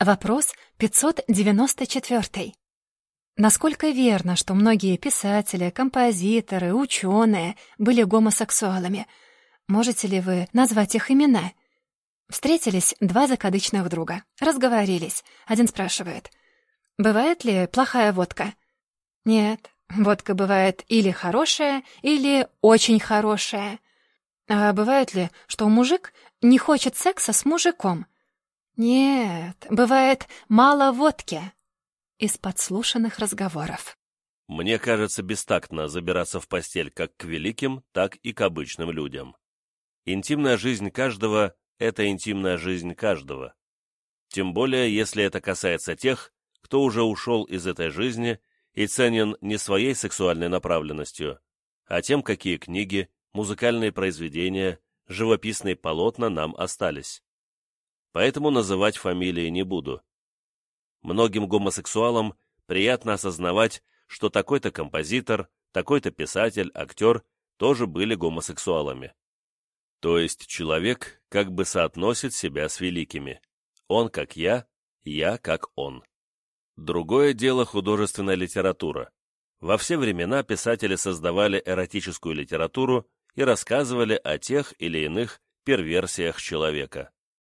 Вопрос 594. Насколько верно, что многие писатели, композиторы, ученые были гомосексуалами? Можете ли вы назвать их имена? Встретились два закадычных друга. Разговорились. Один спрашивает. «Бывает ли плохая водка?» «Нет, водка бывает или хорошая, или очень хорошая». «А бывает ли, что мужик не хочет секса с мужиком?» «Нет, бывает мало водки» из подслушанных разговоров. Мне кажется бестактно забираться в постель как к великим, так и к обычным людям. Интимная жизнь каждого — это интимная жизнь каждого. Тем более, если это касается тех, кто уже ушел из этой жизни и ценен не своей сексуальной направленностью, а тем, какие книги, музыкальные произведения, живописные полотна нам остались. Поэтому называть фамилии не буду. Многим гомосексуалам приятно осознавать, что такой-то композитор, такой-то писатель, актер тоже были гомосексуалами. То есть человек как бы соотносит себя с великими. Он как я, я как он. Другое дело художественная литература. Во все времена писатели создавали эротическую литературу и рассказывали о тех или иных перверсиях человека.